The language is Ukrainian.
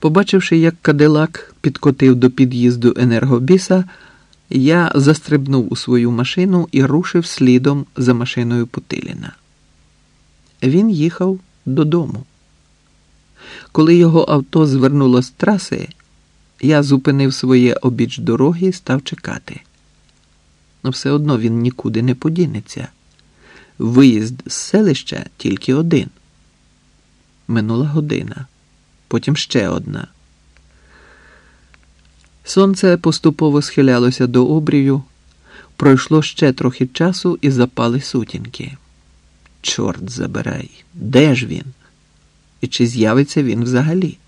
Побачивши, як кадилак підкотив до під'їзду енергобіса, я застрибнув у свою машину і рушив слідом за машиною Путиліна. Він їхав додому. Коли його авто звернуло з траси, я зупинив своє обіч дороги і став чекати. Но все одно він нікуди не подінеться. Виїзд з селища тільки один. Минула година, потім ще одна. Сонце поступово схилялося до обрію, пройшло ще трохи часу і запали сутінки. Чорт забирай, де ж він? І чи з'явиться він взагалі?